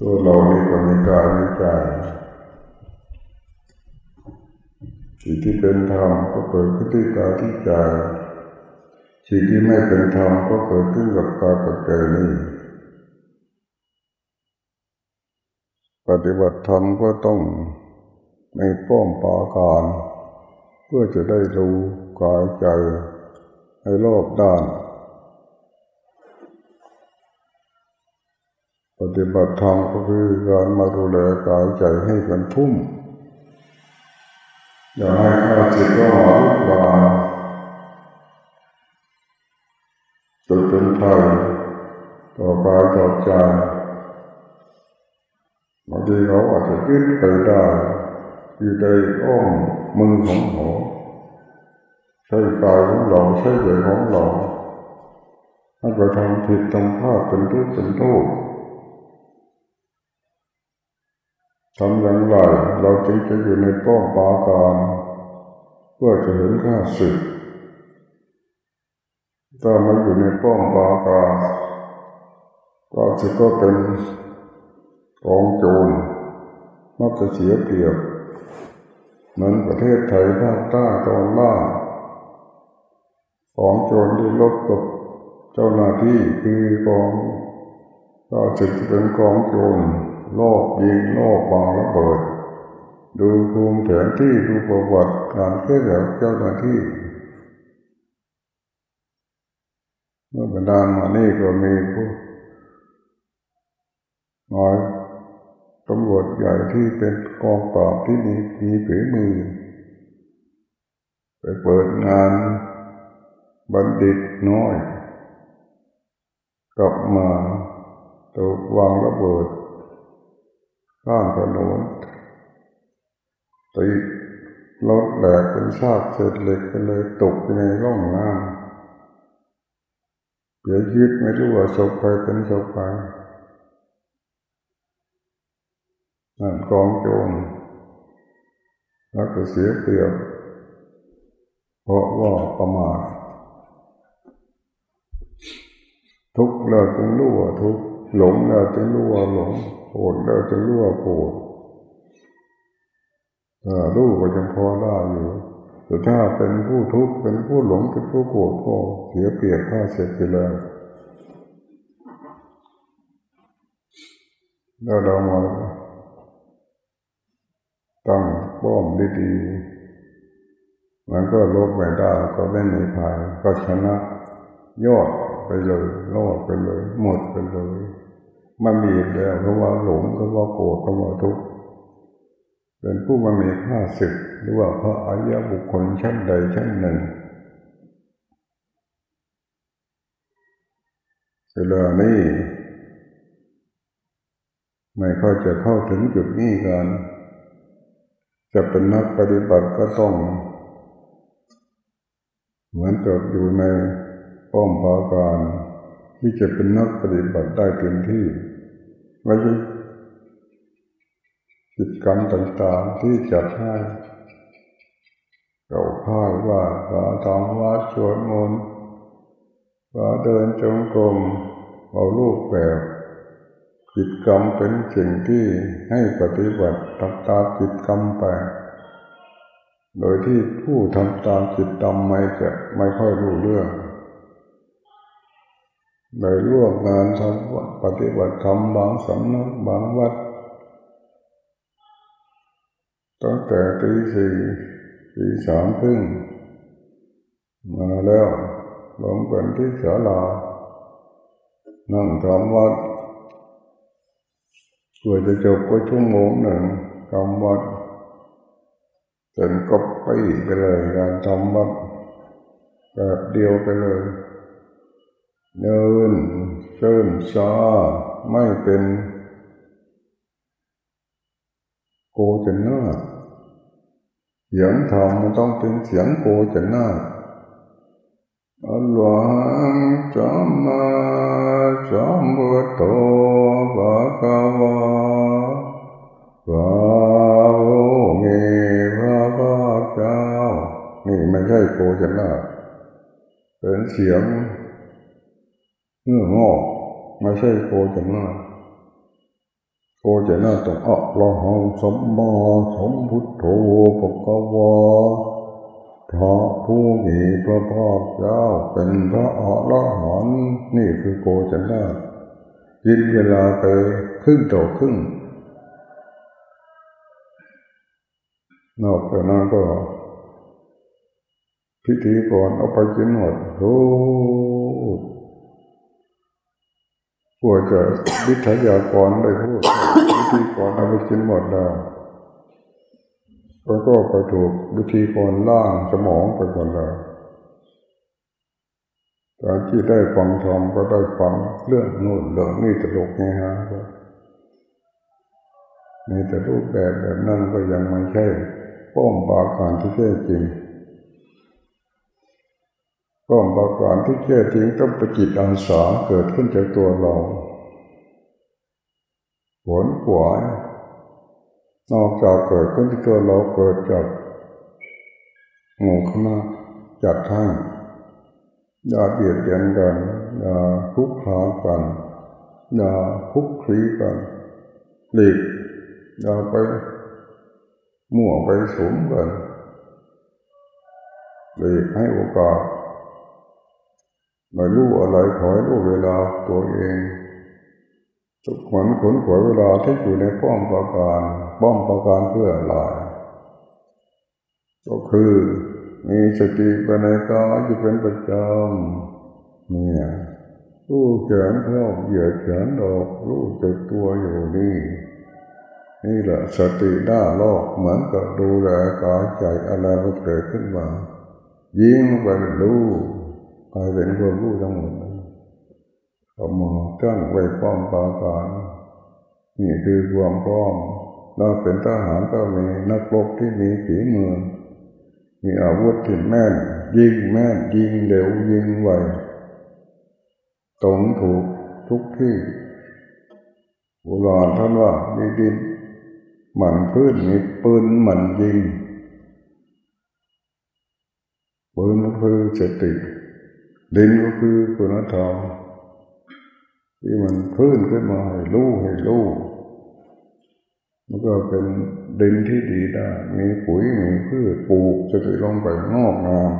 ตัวเรานี่ก็มีกายมีใจสิ่งที่เป็นธรรมก็เกิดขึ้นที่กายที่ใจสิ่งที่ไม่เป็นธรรมก็เกิดขึ้นกับกายกับใจนี่ปฏิบัติธรรมก็ต้องไม่ป้อมปาการ เพื่อจะได้รู้กายใจให้รอบด้าน ปฏิบัติธรรมก็คือการมาดูแลกายใจให้กันทุ่มอย่าให้ข้าจิตก็หาลุกลาจนเป็นภัยต่อกายต่อใจบางทีเขาอาจจะคิดไปได้อยู่ในอ้อมมือของเขาใช้กายของเราใช้ใจของเราถ้าไปทำผิดทำพลาดเป็นทุกข์เป็นโทษ ทำอย่างไรเราจึงจะอยู่ในป้องปาการเพื่อจะเห็นข้าศึกถ้ามาอยู่ในป้องปาการก็จะก็เป็นกองโจรมักจะเสียเปรียบเหมือนประเทศไทยภาคใต้ตอนล่างของโจรที่ลบกับเจ้าหน้าที่คือกองก็จะเป็นกองโจร โลกยิงโลกวางระเบิด ดูภูมิแผนที่ดูประวัติการเคลื่อนไหวเจ้าหน้าที่ เมื่อบรรดามานี่ก็มีผู้น้อยตำรวจใหญ่ที่เป็นกองปราบที่มีมีฝีมือ ไปเปิดงานบัณฑิตน้อย กลับมาถูกวางระเบิด ข้างถนนตีรถแหลกเป็นซากเศษเหล็กไปเลยตกไปในร่องน้ำเสียชีวิตไม่รู้ว่าศพใครเป็นศพใครนั่นกองโจรแล้วก็เสียเปรียบเพราะว่าประมาททุกข์แล้วจึงรู้ว่าทุกข์หลงแล้วจึงรู้ว่าหลง รธแล้วจึงรู้ว่าโกรธรู้ก็ยังพอได้อยู่แต่ถ้าเป็นผู้ทุกข์เป็นผู้หลงเป็นผู้โกรธก็เสียเปรียบค่าเสร็จไปแล้วแล้วเรามาต้องป้อมดีๆมันก็ลบไม่ได้ก็ไม่มีภัยก็ชนะยอดไปเลยรอดไปเลย หมดไปเลย มันมีแล้วเพราะว่าหลงเพราะว่าโกรธเพราะว่าทุกข์เป็นผู้มันมีค่าศึกหรือว่าพระอริยบุคคลชั้นใดชั้นหนึ่งเวลานี้ไม่ค่อยจะเข้าถึงจุดนี้กัน จะเป็นนักปฏิบัติก็ต้อง เหมือนกับอยู่ในป้อมปราการที่จะเป็นนักปฏิบัติได้เต็มที่ ไม่ใช่กิจกรรมต่างๆที่จัดให้เราพายว่าว่าทำวัดสวดมนต์ว่าเดินจงกรมเอาลูกแบบกิจกรรมเป็นสิ่งที่ให้ปฏิบัติตามตามกิจกรรมไป โดยที่ผู้ทำตามกิจกรรมไม่จะไม่ค่อยรู้เรื่อง โดยร่วมงานทำปฏิบัติธรรมบางสำนักบางวัดตั้งแต่ตีสี่ตีสามครึ่งมาแล้วลงกันที่ศาลานั่งทำวัดเพื่อจะจบก็ชั่วโมงหนึ่งทำวัดเต็มก็ไปไปเลยการทำวัดแบบเดียวไปเลย เดินเชิญซาไม่เป็นโกจนนาเสียงธรรมมันต้องเป็นเสียงโกจนนาอัลลอฮฺจัมมาจัมบุตโตภะคะวะวะโอเมพระพาเจ้านี่ไม่ใช่โกจนาเป็นเสียง เนื้องอกไม่ใช่โกจนาโกจะน่าต้องอะละหังสัมมาสัมพุทโธปะกวาพระผู้มีพระภาคเจ้าเป็นพระอรหันต์นี่คือโกจะน่ากินเวลาไปครึ่งต่อครึ่งนอกจากนั้นก็พิธีก่อนเอาไปกินหมดโอ้ กลัวจะวิทยากรได้พูดวิธีก่อนเอาไปกินหมดแล้วแล้วก็ไปถูกวิธีก่อนล่างสมองไปก่อนแล้วการที่ได้ฟังธรรมก็ได้ฟังเรื่องนู่นเรื่องนี่ตลกไงฮะมีแต่รูปแบบแบบนั้นก็ยังไม่ใช่ป้อมปาการที่แท้จริง ป้อมปาการที่แท้จริงต้องประจิตอาสาเกิดขึ้นจากตัวเราผลขวายนอกจากเกิดขึ้นที่ตัวเราเกิดจากหมู่คณะจากท่านอย่าเบียดเบียนกันอย่าคุกคามกันอย่าคุกคีกันหลีกอย่าไปมั่วไปสมกันเลียให้โอกาส ไม่รู้อะไรขอให้รู้เวลาตัวเอง ทุกคนขนขวยเวลาที่อยู่ในป้อมประการป้อมประการเพื่ออะไรก็คือมีสติปัญญายอยู่เป็นประจำเนี่ยรู้เขียนเข้าเหยียดเขียนออกรู้จักตัวอยู่นี่ นี่แหละสติด้าโลกเหมือนกับดูแลกายใจอะไรมันเกิดขึ้นมา ยิงไปรู้ กลายเป็นความรู้ทั้งหมดเอามือตั้งไว้ป้อมปาการนี่คือความพร้อมเราเป็นทหารก็มีนักรบที่มีฝีมือ มีอาวุธที่แม่น ยิงแม่นยิงเร็วยิงไวตรงถูกทุกที่โบราณท่านว่ามีดินหมันพื้นมีปืนหมันยิงปืนคือสติ ดินก็คือคุณธรรมที่มันพื้นขึ้นมาให้รู้ให้รู้มันก็เป็นดินที่ดีได้ มีปุ๋ยมีพืชปลูกจะติลงไปงอกงาม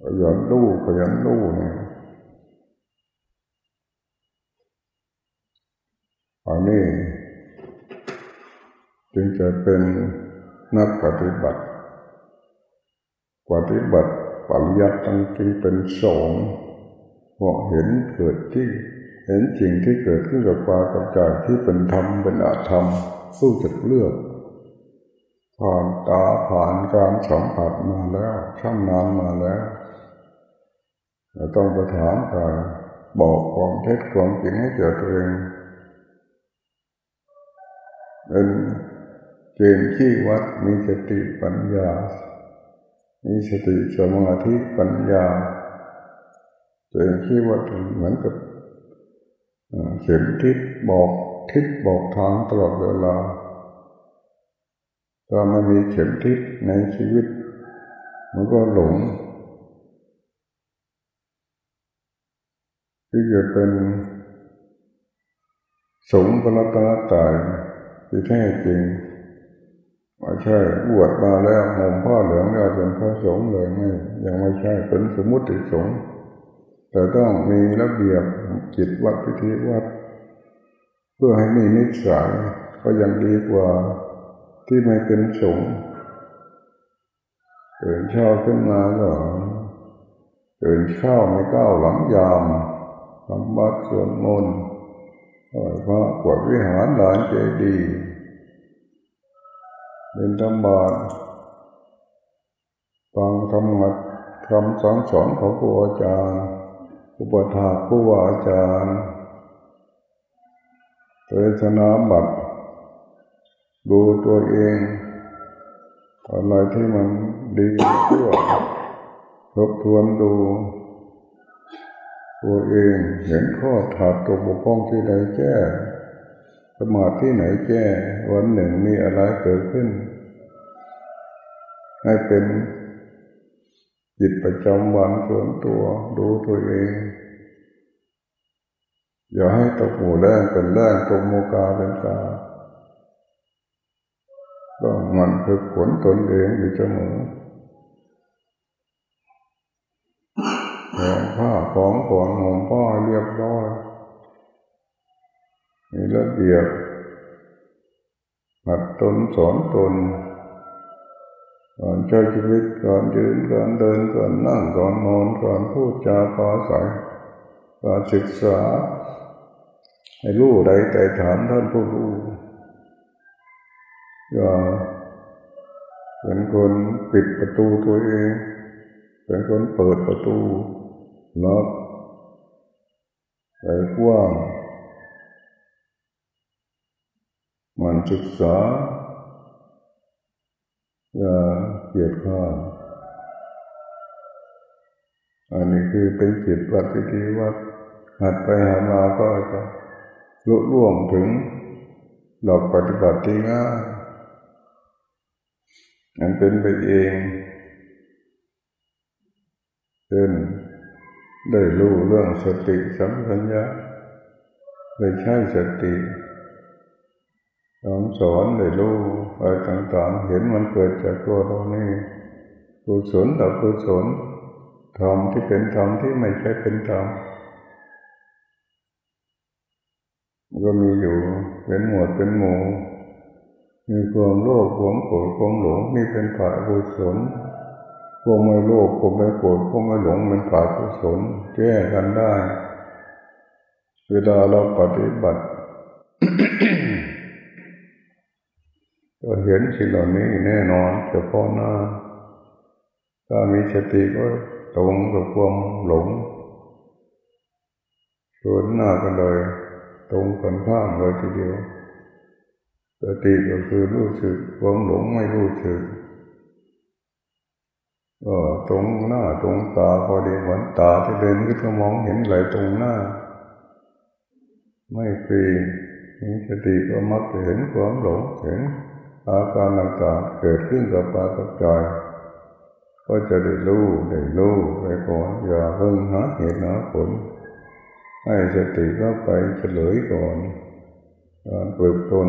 ขยันรู้ขยันรู้เนี่ยอันนี้จึงจะเป็นนักปฏิบัติ ปฏิบัติ ปริยัติตั้งจึงเป็นสองเพราะเห็นเกิดที่ เห็นสิ่งที่เกิดขึ้นกับปากับใจที่เป็นธรรมเป็นอาธรรมสู้จักเลือกผ่านตาผ่านการสัมผัสมาแล้วช่างนานมาแล้วเราต้องไปถามใครบอกความเท็จความจริงให้เกิดตัวเองเป็นเกณฑ์ที่วัดมีสติปัญญา มีสติสมาธิปัญญาเกณฑ์ที่วัดเหมือนกับเข็มทิศบอกทิศบอกทางตลอดเวลาถ้าไม่มีเข็มทิศในชีวิต มันก็หลงที่จะเป็นสงฆ์พระตาตายที่แท้จริง ไม่ใช่บวชมาแล้วห่มผ้าเหลืองแล้วเป็นพระสงฆ์เลยไม่ยังไม่ใช่เป็นสมมุติสงฆ์แต่ต้องมีระเบียบจิตวัดพิธีวัด เพื่อให้มีนิสัยก็ยังดีกว่าที่ไม่เป็นสงฆ์ตื่นเช้าขึ้นมาก็ตื่นเช้าไม่ก้าวหลังยามทำบัตรสวดมนต์ไหว้พระกวดวิหารหลานเจดีย์ เป็นธรรมบาตฟังธรรมะคำสอนสอนของครูอาจารย์อุปถาผู้ว่าอาจารย์เทศนาบัตรดูตัวเองอะไรที่มันดีชั่วทบทวนดู ตัวเองเห็นข้อถาดตัวบกพร่องที่ใดแก้ มาธิไหนแก้วันหนึ่งมีอะไรเกิดขึ้น ให้เป็นจิตประจำวันส่วนตัวดูตัวเอง อย่าให้ตกหมูแรงเป็นแรงตกมูกาเป็นกาต้องมันฝึกฝนตนเองอยู่เสมอแผ่ผ้าของก่อนหอมผ้าเรียบร้อย มีระเบียบหัดตนสอนตนก่อนใช้ชีวิตก่อนยืนก่อนเดินก่อนนั่งก่อนนอนก่อนพูดจาปาศัยก่อนศึกษา ให้รู้ใดแต่ถามท่านผู้รู้อย่าเป็นคนปิดประตูตัวเอง เป็นคนเปิดประตูล็อกใจกว้าง มันศึกษาอย่าเกียดข้าอันนี้คือเป็นจิตวัดพิธีวัดหัดไปหัดมาก็จะลุล่วงถึงหลักปฏิบัติที่ง่ายมันเป็นไปเองเช่นได้รู้เรื่องสติสัมปัญญะได้ใช้สติ สอนสอนได้รู้อะไรต่างๆ เห็นมันเกิดจากตัวเรานี่กุศลต่อกุศลธรรมที่เป็นธรรมที่ไม่ใช่เป็นธรรมก็มีอยู่เป็นหมวดเป็นหมู่มีความโลภความโกรธความหลงนี่เป็นฝ่ายกุศลความไม่โลภความไม่โกรธความไม่หลงเป็นฝ่ายกุศลแก้กันได้ เวลาเราปฏิบัติ ก็เห็นสิ่งเหล่านี้แน่นอนเฉพาะหน้า ถ้ามีสติก็ตรงกับความหลงชวนหน้ากันเลย ตรงกันข้ามเลยทีเดียวสติก็คือรู้สึกความหลงไม่รู้สึกก็ตรงหน้าตรงตาพอดีเหมือนตาที่เดินขึ้นมามองเห็นไหลตรงหน้า ไม่ฟรีมีสติก็มักจะเห็นความหลงเห็น อาการต่างๆเกิดขึ้นกับปากับใจก็จะได้รู้ได้รู้ไปก่อนอย่าเพิ่งหาเหตุหาผล ให้สติก็ไปเฉลยก่อนการฝึกตน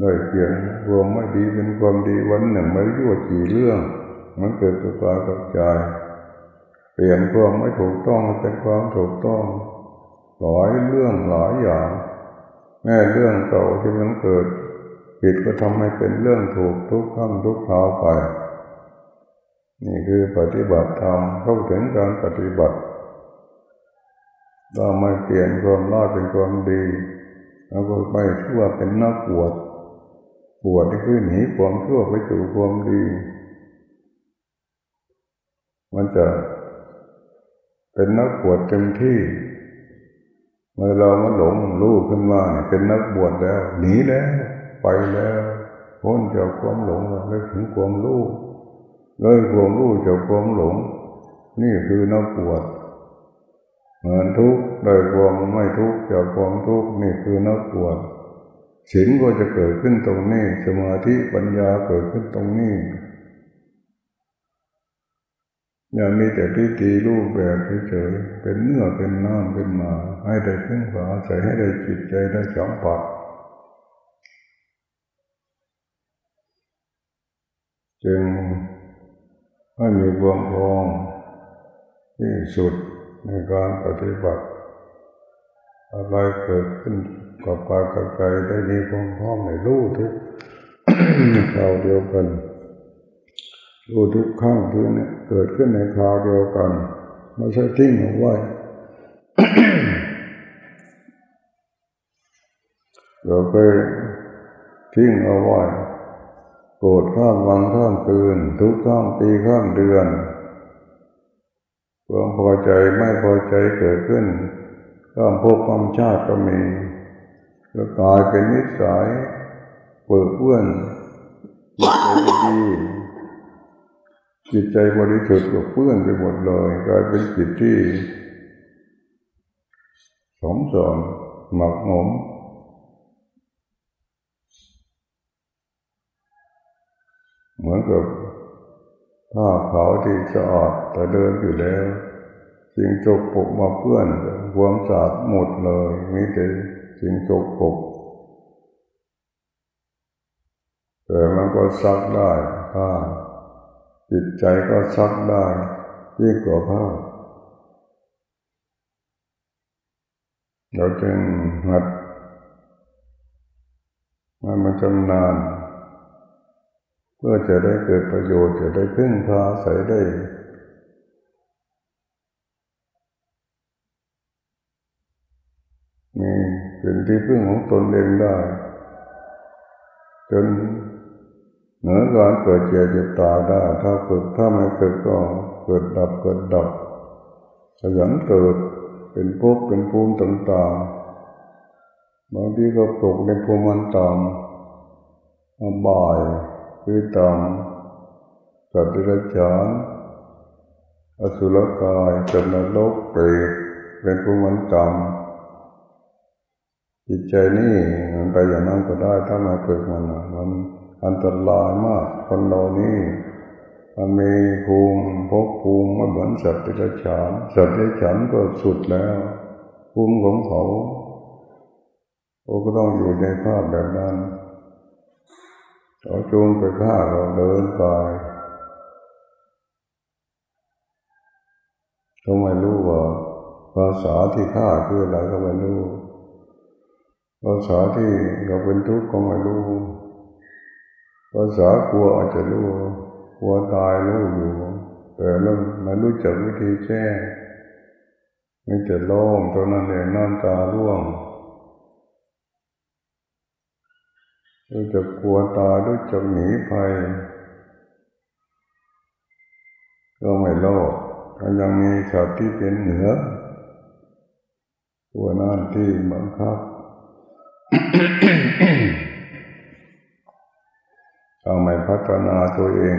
ได้เปลี่ยนรวมไม่ดีเป็นความดีวันหนึ่งไม่รู้ว่ากี่เรื่อง มันเกิดกับปากับใจเปลี่ยนความไม่ถูกต้องเป็นความถูกต้องหลายเรื่องหลายอย่าง แม่เรื่องเก่าที่มันเกิดผิดก็ทำให้เป็นเรื่องถูกทุกข์ข้ามทุกข์เท้าไป นี่คือปฏิบัติธรรมเข้าถึงการปฏิบัติเราไม่เปลี่ยนความร้ายเป็นความดี แล้วก็ไม่ชั่วเป็นนักปวดปวดที่คือหนีความชั่วไปสู่ความดี มันจะเป็นนักปวดเต็มที่ เมื่อเรามาหลงรู้ขึ้นมาเป็นนักบวชแล้ว หนีแล้ว ไปแล้วพ้นจากความหลงแล้วถึงความรู้เลยความรู้จากความหลง นี่คือนักบวชเหมือนทุกข์ได้ความไม่ทุกข์จากความทุกข์นี่คือนักบวชศีลก็จะเกิดขึ้นตรงนี้สมาธิปัญญาเกิดขึ้นตรงนี้ อย่ามีแต่พิธีรูปแบบเฉยๆเป็นเนื้อเป็นน้ำเป็นมา ให้ได้เพึ่งพาใจให้ได้จิตใจได้สัมผัสจึงให้มีความพร้อมที่สุดในการปฏิบัติ อะไรเกิดขึ้นกับกายกับใจได้มีความพร้อมในรู้ทุกคราวเดียวกัน รู้ทุกข้างคือเนี่ยเกิดขึ้นในคราวเดียวกันไม่ใช่ทิ้งเอาไว้เราเคยทิ้งเอาไว้โกรธข้ามวันข้ามคืน ทุกข้ามปีข้ามเดือนความพอใจไม่พอใจเกิดขึ้นข้ามภพความชาติก็มีก็กลายเป็นนิสัยเปิดเพื่อนดี จิตใจบริสุทธิ์ก็เปื้อนไปหมดเลยกลายเป็นจิตที่สมสอนหมักหมมเหมือนกับผ้าขาวที่สะอาดแต่เดินอยู่แล้วสสิ่งจกปกมาเพื่อนความสะอาดหมดเลยมีแต่สิ่งจกปกแต่มันก็ซักได้ผ้า จิตใจก็ซักได้ยิ่งกว่าผ้าเราจึงหัดมันมันจำนาน เพื่อจะได้เกิดประโยชน์ จะได้พึ่งพาใส่ได้มีเป็นที่พึ่งของตนเองได้ จน เหนือการเกิดเจ็บเจ็บตาได้ ถ้าฝึกถ้าไม่ฝึกก็เกิดดับเกิดดับขยันเกิดเป็นภพเป็นภูมิต่างๆบางทีก็ตกในภูมิมันต่ำมาบ่ายคือต่ำสัตว์ดิรัจฉานอสุรกายจันนรกเปรตเป็นภูมิมันต่ำจิตใจนี่มันไปอย่างนั้นก็ได้ถ้ามาฝึกมันมัน อันตรายมากคนเรานี่มันมีภูมิพกภูมิมันเหมือนสัตว์ที่ฉานสัตว์ที่ฉันก็สุดแล้ว ภูมิของเขาโอ้ก็ต้องอยู่ในภาพแบบนั้นเราจูงไปฆ่าเราเดินไปก็ไม่รู้ว่าภาษาที่ฆ่าคืออะไรก็ไม่รู้ภาษาที่เราเป็นทุกข์ก็ไม่รู้ ภาษากลัวอาจจะรู้กลัวตายรู้อยู่แต่เราไม่รู้จักวิธีแก้ไม่จะโล่งตอนนั้นเองน้ำตาร่วงรู้จักกลัวตายรู้จักหนีภัยก็ไม่โลภยังมีชาติที่เป็นเหนือตัวนั่นที่บังคับ เราไม่พัฒนาตัวเอง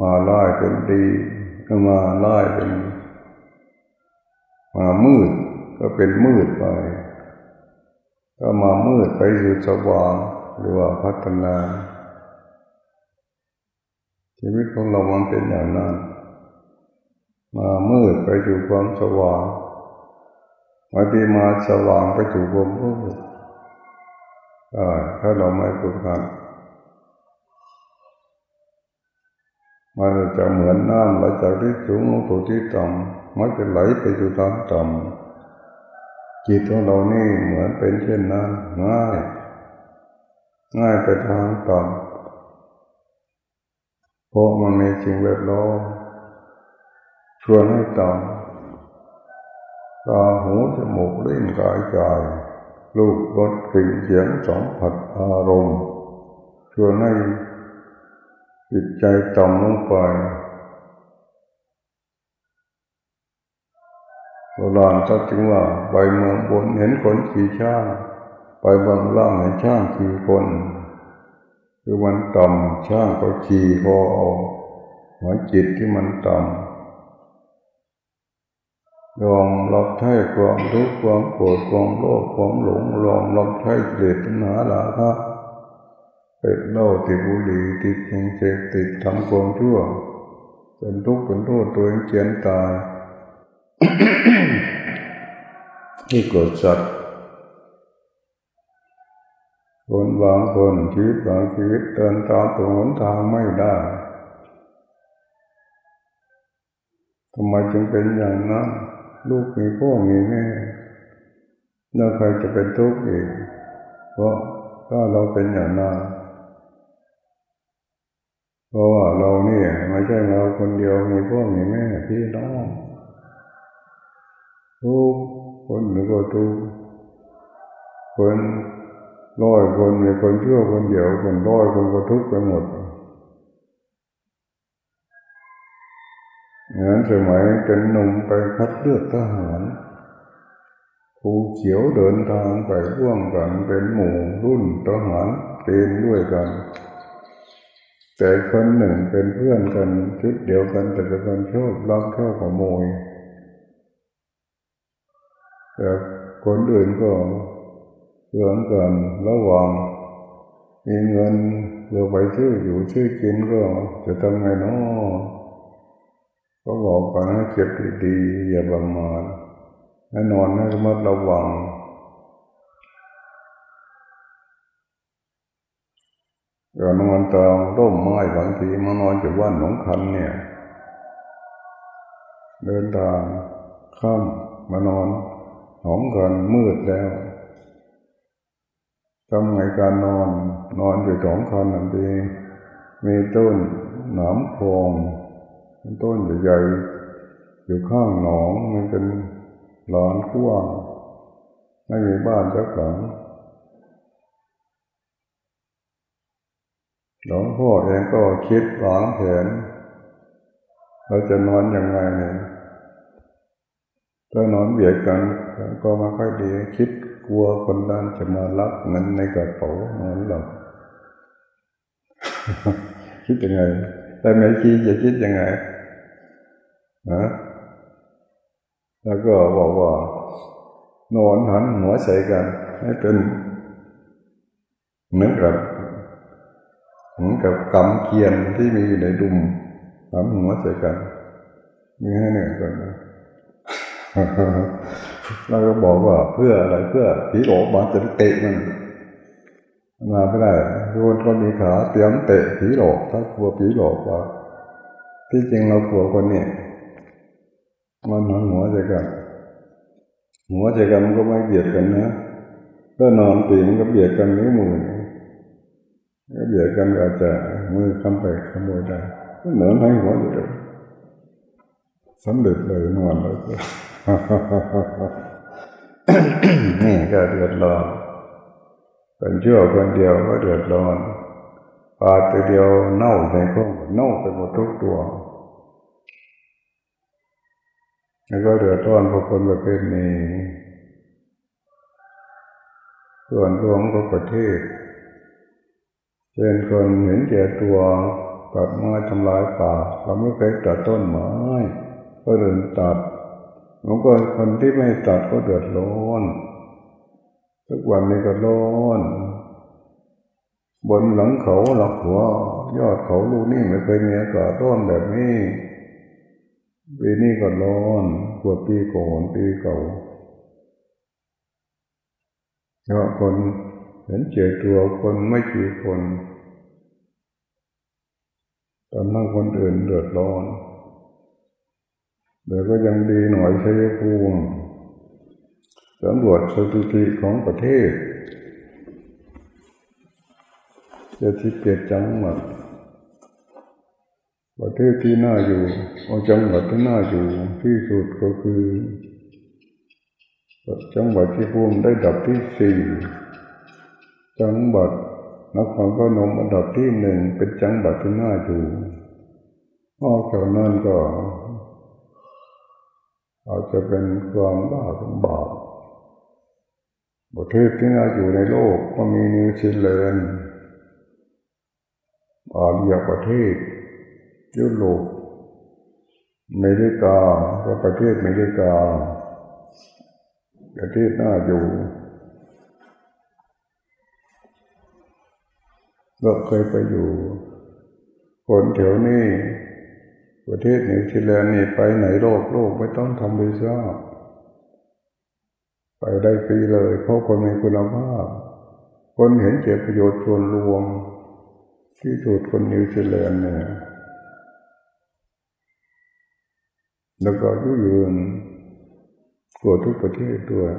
มาล่ายเป็นดีก็มาล่ายเป็น มามืดก็เป็นมืดไป ก็มามืดไปอยู่สว่างหรือว่าพัฒนาชีวิตของเรามันเป็นอย่างนั้น มามืดไปอยู่ความสว่างบางทีมาสว่างไปสู่ความมืดถ้าเราไม่ฝึกหัด มันจะเหมือนน้ำไหลจากที่สูงลงสู่ที่ต่ำมันจะไหลไปสู่ทางต่ำจิตของเรานี่เหมือนเป็นเช่นนั้นง่าย ง่ายไปทางต่ำเพราะมันมีสิ่งแวดล้อมชวนให้ต่ำตาหูจมูกลิ้นกายใจลูกรสกลิ่นเสียงสัมผัสอารมณ์ชวนให้ จิตใจต่ำลงไปโบราณก็จึงว่าใบเมืองบนเห็นคนขี่ช้างไปบางล่างเห็นช้างขี่คนคือมันต่ำช้างก็ขี่คอเอาหัวจิตที่มันต่ำยอมรับใช้ความทุกข์ความโกรธความโลภความหลงยอมรับใช้เดชตัณหาลาภ เป็นเล่าติดบุหรี่ติดยิงเสพติดทำความชั่วเป็นทุกข์เป็นโทษตัวเองเจียนตายที่กดสัตว์คนบางคนชีวิตบางชีวิตเดินตามตัวหนทางไม่ได้ทำไมจึงเป็นอย่างนั้น ลูกมีพ่อมีแม่แล้วใครจะเป็นทุกข์อีกเพราะถ้าเราเป็นอย่างนั้น เพราะว่าเราเนี่ยไม่ใช่เราคนเดียวมีพ่อมีแม่พี่น้องทุกคนหรือก็ทุกคนร้อยคนมีคนชั่วคนเดียวคนร้อยคนก็ทุกไปหมดงั้นสมัยเป็นหนุ่มไปคัดเลือกทหารผูเขียวเดินทางไปร่วมกันเป็นหมู่รุ่นทหารเกณฑ์ด้วยกัน แต่คนหนึ่งเป็นเพื่อนกันชุดเดียวกันแต่เป็นคนชอบลักชอบขโมยแต่คนอื่นก็เหมือนกันระวังมีเงินเราไปซื้ออยู่ซื้อกินก็จะทำไงเนาะก็บอกกันให้เก็บดีๆอย่าประมาทให้นอนให้ระมัดระวัง อย่านอนตามร่มไม้บางทีมานอนอยู่บ้านหนองคันเนี่ย เดินทางข้ามมานอนหอมกันมืดแล้วทำไงการนอนนอนอยู่สองคันนั่นเองมีต้นหนามโพงต้นใหญ่ๆอยู่ข้างหนองมันเป็นลานกว้างไม่มีบ้านสักหลัง หลวงพ่อเองก็คิดวางแผนเราจะนอนยังไงเนี่ยถ้านอนเบียดกันก็มาค่อยดีคิดกลัวคนนั้นจะมาลักเงินในกระเป๋านอนหลับคิดยังไงแต่ไม่คิดจะคิดยังไงนะแล้วก็บอกว่านอนหันหัวใส่กัน ให้เป็นเหมือนกับ เหมือนกับกำเคียนที่มีอยู่ในดุมหันหัวใส่กันมีให้เนี่ยกันนะเราก็บอกว่าเพื่ออะไรเพื่อผีหลอกมาจะเตะมันมาไม่ได้ทุกคนก็มีขาเตรียมเตะผีหลอกถ้ากลัวผีหลอกว่าที่จริงเรากลัวคนนี้มันหันหัวใจกัน หัวใจกันมันก็ไม่เบียดกันนะถ้านอนตีมันก็เบียดกันนิ้วมือ เบียดกันอาจจะมือคำไปขโมยได้เหนือให้หัวอยู่สำเร็จเลยนอนเลยนี่ก็เดือดร้อนเป็นชั่วคนเดียวก็เดือดร้อนปลาตัวเดียวเน่าในข้องเน่าไปหมดทุกตัว แล้วก็เดือดร้อนพวกคนประเภทนี้ ส่วนรวมก็ประเทศ เช่นคนเห็นแก่ตัวตัดไม้ทำลายป่าเราไม่เคยตัดต้นไม้ก็เดินตัดมันก็คนที่ไม่ตัดก็เดือดร้อนทุกวันนี้ก็ร้อนบนหลังเขาหลักหัว ยอดเขาลูกนี่ไม่เคยมีอากาศร้อนแบบนี้ปีนี้ก็ร้อนกว่าปีก่อนปีเก่าเพราะคน เห็นเจตัวคนไม่กี่คนตอนนั้นคนอื่นเดือดร้อนเดี๋ยวก็ยังดีหน่อยใช้ภูมิสำรวจสถิติของประเทศจะที่เกียจังหวัดประเทศที่น่าอยู่เอาจังหวัดที่น่าอยู่ที่สุดก็คือ จังหวัดที่ภูมิได้ดับที่สี่ จังหวัดนครพนมอันดับที่หนึ่งเป็นจังหวัดที่น่าอยู่นอกจากนั้นก็อาจจะเป็นความบ้าของบาปประเทศที่น่าอยู่ในโลกก็มีนิวซีแลนด์อาเรียประเทศยุโรปอเมริกาก็ประเทศอเมริกาประเทศน่าอยู่ เราเคยไปอยู่ คนแถวนี้ ประเทศนิวซีแลนด์นี่ไปไหนโลกโลกไม่ต้องทำวีซ่าไปได้ฟรีเลย เพราะคนมีคุณภาพ คนเห็นเจ็บประโยชน์ส่วนรวม ที่สุดคนนิวซีแลนด์เนี่ยแล้วก็ยุยืนกว่าทุกประเทศด้วย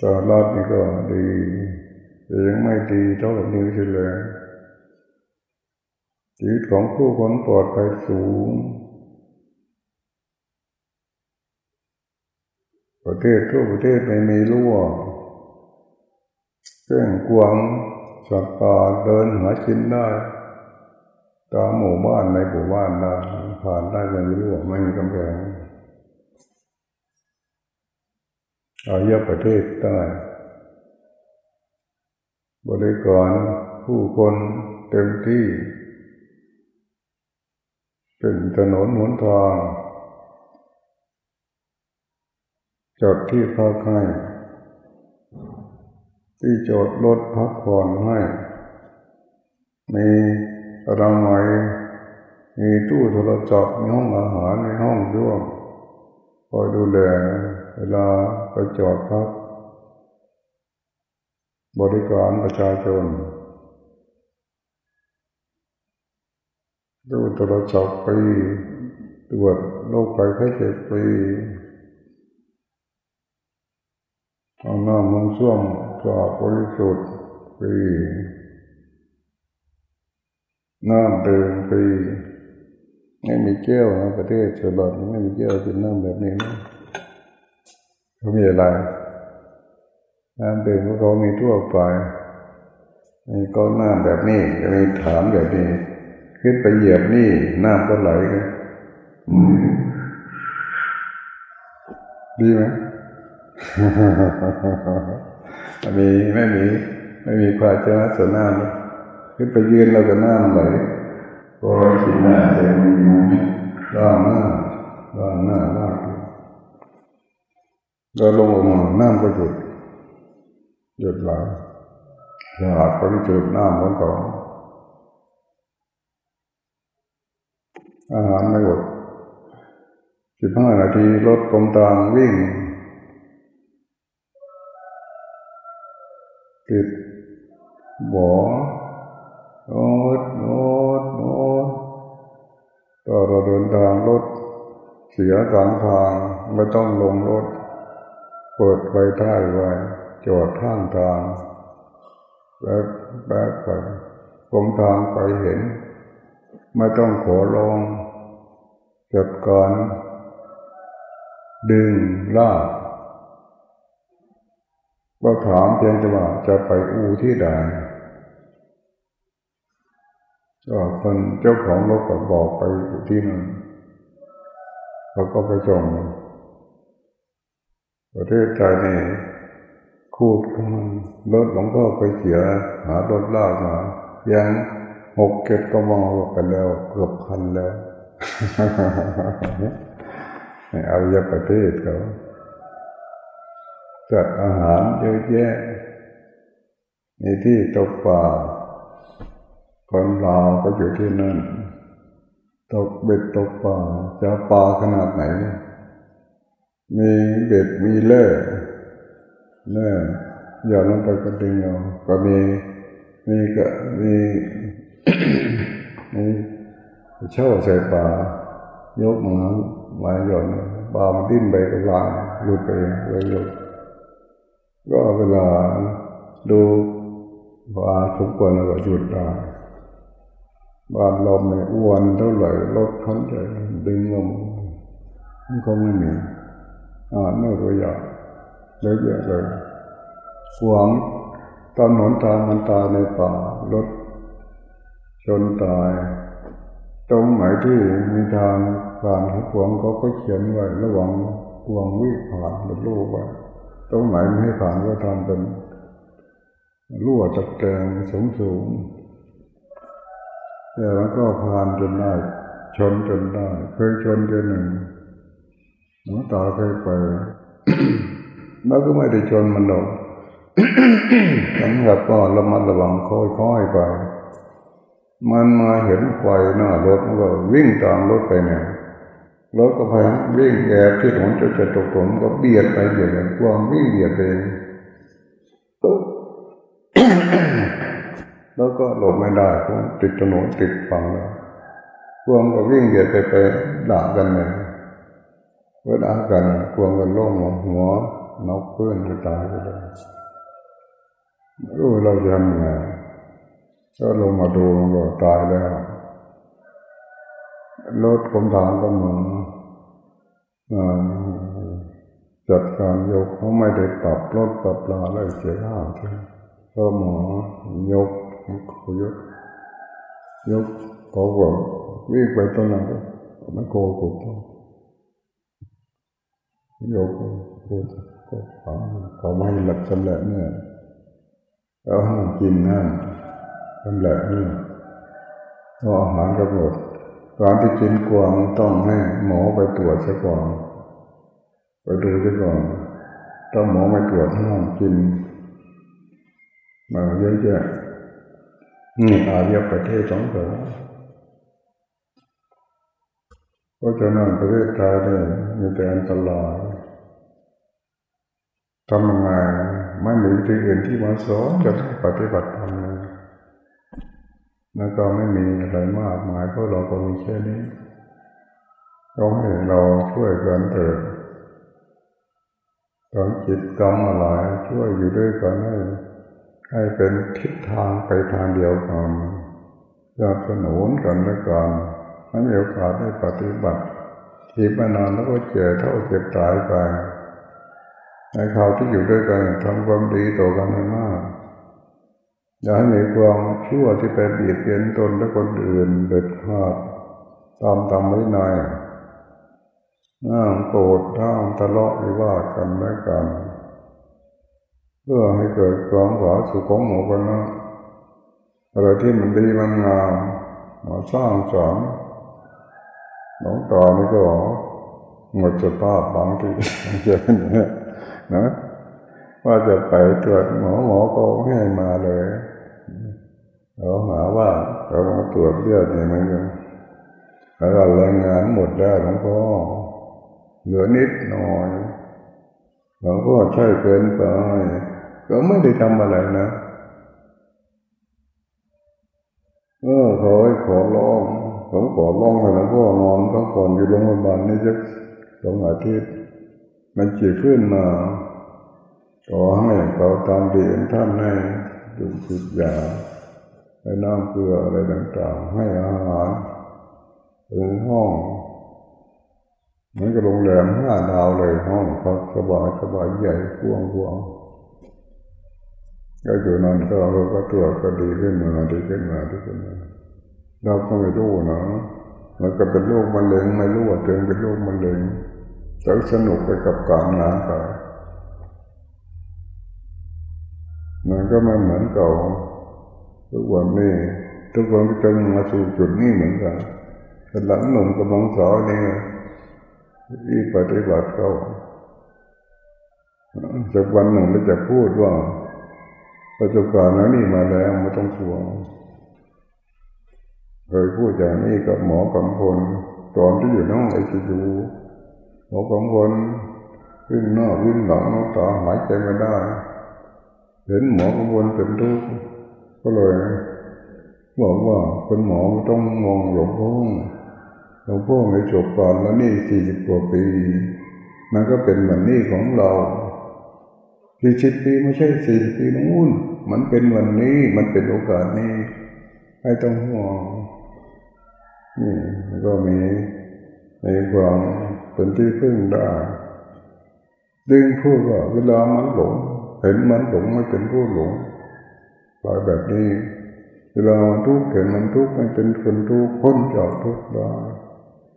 ตลาดนี่ก็ดี แต่ยังไม่ดีเท่ากับนิวซีแลนด์ชีวิตของผู้คนปลอดภัยสูง ประเทศทั่วประเทศไม่มีรั่วเครื่องกวางสัตว์ป่าเดินหากินได้ตามหมู่บ้านในหมู่บ้านได้ผ่านได้ไม่มีรั่วไม่มีกำแพงอาเยอะประเทศได้ บริการผู้คนเต็มที่ เป็นถนนหนทางจอดที่พักให้ ที่จอดรถพักผ่อนให้ มีอนามัยมีตู้โทรศัพท์มีห้องอาหารมีห้องร่วมคอยดูแลเวลาไปจอดพัก บริการประชาชนดูโทรศัพท์ไปตรวจโรคภัยไข้เจ็บไปเอาหน้ามึงส้วมสะอาดบริสุทธิ์ไปน้ำเดินไปไม่มีแก้วนะประเทศเฉลิมไม่มีแก้วกินน้ำแบบนี้นะเขามีอะไร น้ำดื่มของเขามีทั่วไป มีก้อนน้ำแบบนี้มีถามแบบนี้ ขึ้นไปเหยียบนี่น้ำก็ไหลกันดีไหมมีไม่มี ไม่มีควาชนะส่วนน้ำขึ้นไปยืนเราก็น้ำไหลพอสิหน้าเต็มร่างหน้าร่างหน้าร่างเราลงออกมาน้ำก็หยุด หยุดไหลสะอาดบริสุทธิ์น้ำของเขาอาหารไม่หมดสิบห้านาทีรถกลมตางวิ่งติดบ่อโน้ดโน้ดโน้ดก็เราเดินทางรถเสียกลางทางไม่ต้องลงรถ เปิดไฟท้ายไว้ จอดข้างทางแบกแบกไปกลมทางไปเห็น ไม่ต้องขอลองจัดการดึงลากก็ถามเพียงแต่ว่าจะไปอูที่ใดก็คนเจ้าของรถก็บอกไปที่นั่นเขาก็ไปส่งประเทศไทยนี่ คูดรถหลวงพ่อไปเสียหารถลากมายังหกเก็ดก็มองไปแล้ว เกือบพันแล้วเอาเยอะประเทศเขาจัดอาหารเยอะแยะมีที่ตกปลาคนลาวก็อยู่ที่นั่น ตกเบ็ดตกปลาจะปลาขนาดไหน มีเบ็ดมีเล่ เล่อย่าลงไปก็ดึงเอาก็มีมีก็มีมีเช่าใส่ปลายกมือมาหย่อนปลามันดิ้นไปก็วางหลุดไปเลยหลุดก็เวลาดูว่าสมควรก็หยุดได้บ้านเราไม่อ้วนเท่าไหร่รถคันใหญ่ดึงลงมันคงไม่มีอ่าไม่ตัวอย่าง เยอะแยะเลยหวางตอนหนนทางมันตายในป่ารถชนตาย ตรงไหนที่มีทางผ่านหวางเขาก็เขียนไว้ระหว่างหวงวิ่งผ่านบนโลกไว้ตรงไหนไม่ให้ผ่านก็ทำเป็นรั่วตะแกรงสูงสูงแต่แล้วก็ผ่านจนได้ชนจนได้ เคยชนเจอหนึ่งหนูตาเคยไป แล้วก็ไม่ได้ชนมันหรอกสำหรับก็ระมัดระวังค่อยๆไป มันมาเห็นไฟหน้ารถมันก็วิ่งตามรถไปเนี่ยรถก็พยายามวิ่งแอบที่ถนนจะจะตกถนนก็เบียดไปเบียดไปความวิ่งเบียดเองแล้วก็หลบไม่ได้เพราะติดถนนติดฝั่งแล้วควงก็วิ่งเบียดไปไปด่ากันเลยเวลากันควงกันล่งหัว นกเพื่อนจะตายไปเลยรู้เราจะทำยังไงก็ลงมาดูก็ตายแล้วรถผมถามก็มึงจัดการยกเขาไม่ได้ปรับรถปรับลาอะไรเสียค่าใช่ก็หมอยกเขายกยกเขาบอกวิ่งไปตรงนั้นก็มันโกกุดยกพูด เขาเขาไม่หลับสำเร็จเนี่ยแล้วห้ามกินห้ามสำเร็จนี่ก็อาหารกำหนดการที่กินกวางต้องให้หมอไปตรวจซะก่อนไปดูซะก่อนถ้าหมอไม่ตรวจห้ามกินมาเยอะแยะนี่อาเรียประเทศสองเถอเพราะฉะนั้นประเทศไทยนี่มีแต่อันตราย ทำยังไงไม่มีวิธีอื่นที่มาสอนจะปฏิบัติธรรมเลยแล้วก็ไม่มีอะไรมากมายเพราะเราก็มีแค่นี้เราให้เราช่วยกันเถิดตอนจิตกรรมอะไรช่วยอยู่ด้วยกันให้ให้เป็นทิศทางไปทางเดียวกันสนับสนุนกันและกันให้มีโอกาสได้ปฏิบัติทีมานานแล้วก็เจ็บเท่าเจ็บตายไป ในคราวที่อยู่ด้วยกันทำความดีต่อกันให้มากอย่าให้มีความชั่วที่ไปเบียดเบียนตนและคนอื่นเด็ดขาดตามตามไว้ในน้ามโกรธท้ามทะเลาะวิวาทกันและกัน เพื่อให้เกิดความหวาสุขของหมู่กันนะอะไรที่มันดีมันงามมาสร้างสรรค์หลวงตานี่ก็หมดสภาพบางทีเจอเนี่ยน นะว่าจะไปตรวจหมอหมอก็ไม่ให้มาเลยเราหาว่าเรามาตรวจเลือดเนี่ยมันก็แล้วแรงงานหมดแล้วหลวงพ่อเหลือนิดหน่อยหลวงพ่อใช่เกินไปก็ไม่ได้ทำอะไรนะเออขอขอร้องผมขอร้องให้หลวงพ่อนอนพักผ่อนอยู่โรงพยาบาลนี่จะสองอาทิตย์ มันจีขึ้นมาขอให้เขาตามดีท่านให้ดูสุดยาให้น้ำเกลืออะไรต่างๆให้อาหารเป็นห้องเหมือนกับโรงแรมห้าดาวเลยห้องพักสบายสบายใหญ่กว้างกว้างก็อยู่นั้นก็เราก็ตัวก็ดีขึ้นมาดีขึ้นมาดีขึ้นมาเราก็ไม่รู้นะมันก็เป็นโรคมะเร็งไม่รู้ว่าตัวเองเป็นโรคมะเร็ง จะสนุกไปกับการงานไปมันก็ไม่เหมือนเก่าทุกวันนี้ทุกคนก็จะมาสู่จุดนี้เหมือนกันหลังหนุ่มกำลังสาวนี่ที่ปฏิบัติเขาจากวันหนึ่งเราจะพูดว่าประสบการณ์นั้นนี่มาแล้วไม่ต้องกลัวเคยพูดอย่างนี้กับหมอกำพลตอนที่อยู่น้องไอซียู หมอกำพลวิ่งหน้าวิ่งหลังนองตาหายใจไม่ได้ เห็นหมอกำพลเป็นทุกข์ก็เลยบอกว่าเป็นหมอต้องมองหลวงพ่อหลวงพ่อไม่จบก่อนแล้วนี่สี่สิบกว่าปี มันก็เป็นเหมือนนี่ของเราสี่สิบปีไม่ใช่สี่สิบปีนู้นมันเป็นวันนี้มันเป็นโอกาสนี้ให้ต้องห่วงนี่ก็มีในความ เป็นที่พึ่งได้ดึงพูดว่าเวลามันหลง เห็นมันหลงไม่เป็นผู้หลงล่อยแบบนี้ เวลามันทุกข์เห็นมันทุกข์ไม่เป็นคนทุกข์พ้นจากทุกข์ได้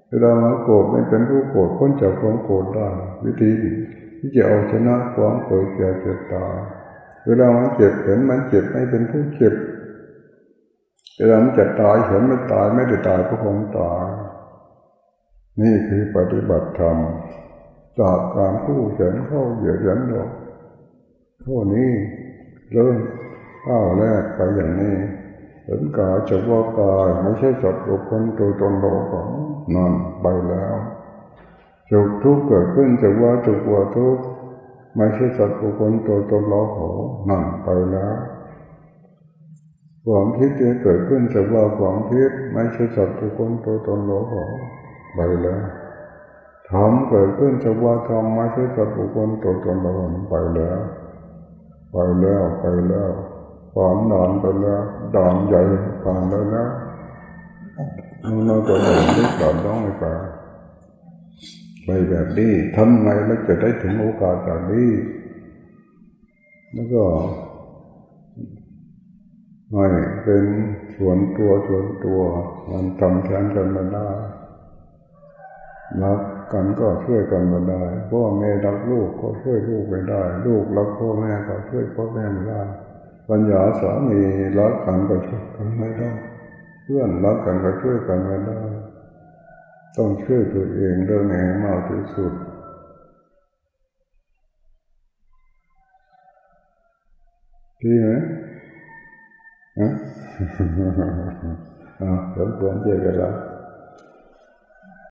เวลามันโกรธไม่เป็นผู้โกรธพ้นจากความโกรธได้วิธีที่จะเอาชนะความโกรธแก่เจ็บตายเวลามันเจ็บเห็นมันเจ็บไม่เป็นผู้เจ็บเวลามันจะตายเห็นมันตายไม่ได้ตายก็คงตาย นี่คือปฏิบัติธรรมจากการผู้เฉินเข้าเหยียดยันดอกเท่านี้เริ่มก้าวแรกไปอย่างนี้เห็นกายจะว่ากายไม่ใช่จับตัวคนตัวตนเราของนั่นไปแล้วจุกทุกข์เกิดขึ้นจะว่าจุกว่าทุกข์ไม่ใช่สัตว์บุคคลตัวตนเราของนั่นไปแล้วความคิดที่เกิดขึ้นจากว่าความคิดไม่ใช่สัตว์บุคคลตัวตนเราของ ไปแล้วธรรมเกิดขึ้นจาว่าธรรมไม่ใช่สัตว์บุคคลตัวตนเราไปแล้ว ไปแล้วไปแล้วความนอนไปแล้วดอนใหญ่ผ่านแล้วนะเราจะเห็นที่ก่อนต้องไปไปแบบนี้ทำไงแล้วจะได้ถึงโอกาสแบบนี้แล้วก็ไม่เป็นส่วนตัวส่วนตัว มันทำแทนกันมาได้ รักกันก็ช่วยกันมาได้พ่อแม่รักลูกก็ช่วยลูกไปได้ ลูกรักพ่อแม่ก็ช่วยพ่อแม่ไม่ได้ปัญญาสามีรักกันก็ช่วยกันไม่ได้เพื่อนรักกันก็ช่วยกันไม่ได้ต้องช่วยตัวเองเรื่องไหนมากที่สุดดีไหมฮะอ่าสมควรเจอกันแล้ว